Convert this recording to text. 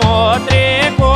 смотри,